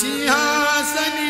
sihaasani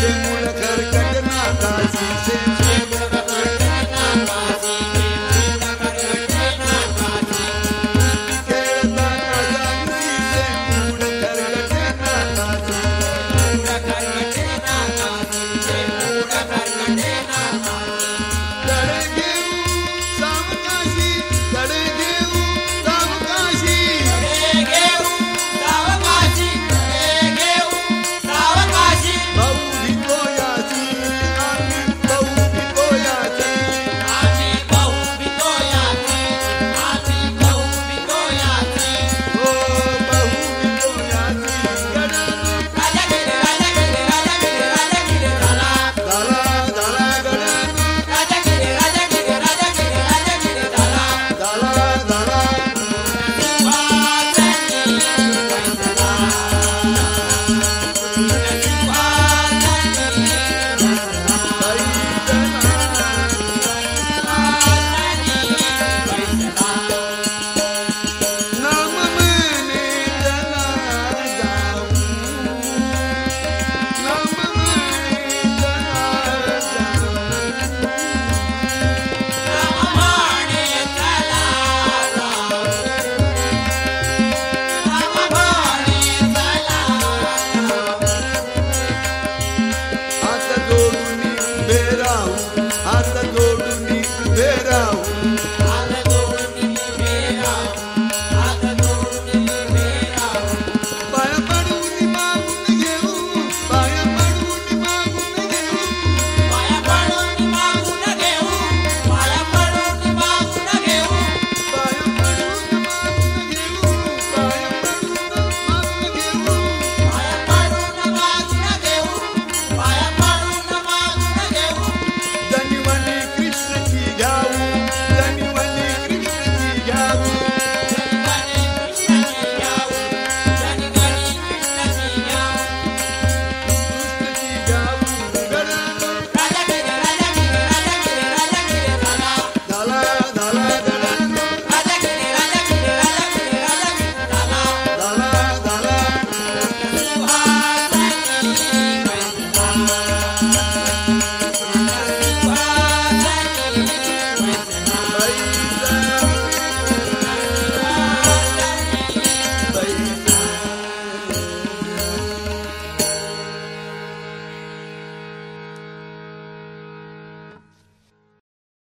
de Oh.